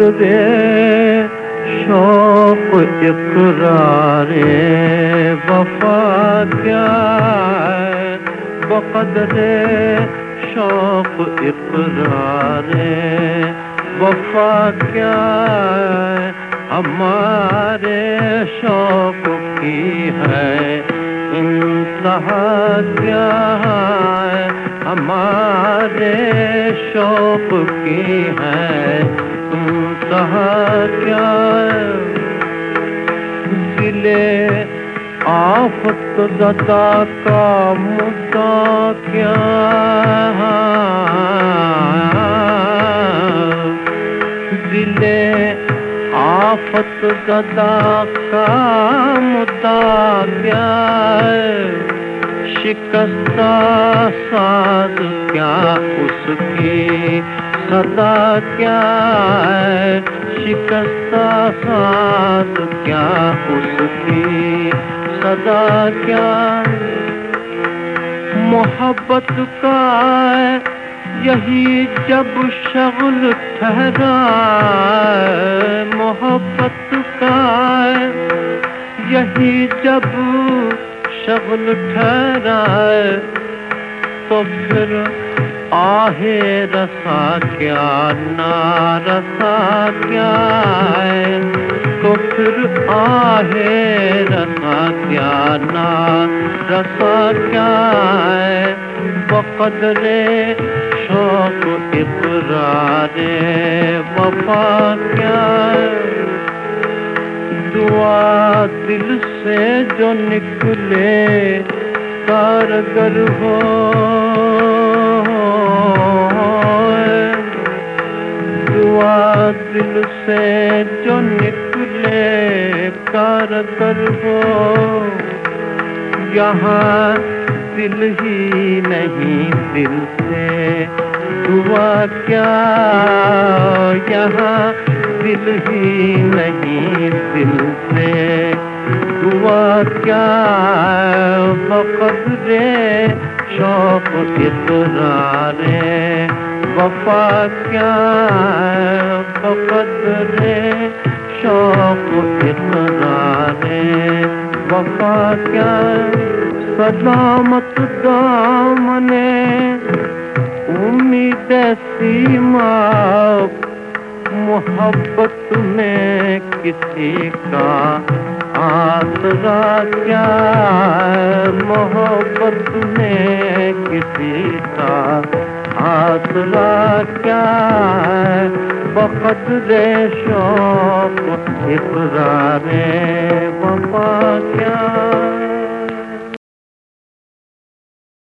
बकदर शौक इकरार, वफा क्या है? बकदर शौक इकरार, वफा क्या है? हमारे शौक की है, इंतहा क्या है? हमारे शौक की है इंतहा क्या? दिले आफत जदा का मुद्दा क्या? दिले आफत गदा का मुद्दा क्या? शिकस्ता साज क्या उसकी सदा क्या है, शिकस्ता साज क्या उसकी सदा क्या मोहब्बत का यही जब शगल ठहरा मोहब्बत का यही जब शगल ठहरा तो फिर आहे रसा क्या, ना रसा क्या है? तो फिर आहे रसा क्या, ना रसा क्या है? बकदरे शौक इकरार वफा क्या दुआ दिल से जो निकले, कारगर हो। दिल से जो निकले कार कर वो। यहाँ दिल ही नहीं दिल से। हुआ क्या? यहाँ दिल ही नहीं दिल से। हुआ क्या? बकदरे शौक इकरार वफा क्या बकदरे शौक इकरार वफा क्या सलामत दामने उम्मीद सीमा मोहब्बत में किसी का आसरा क्या मोहब्बत में किसी का मसला क्या है बहुत देशों को इतना क्या।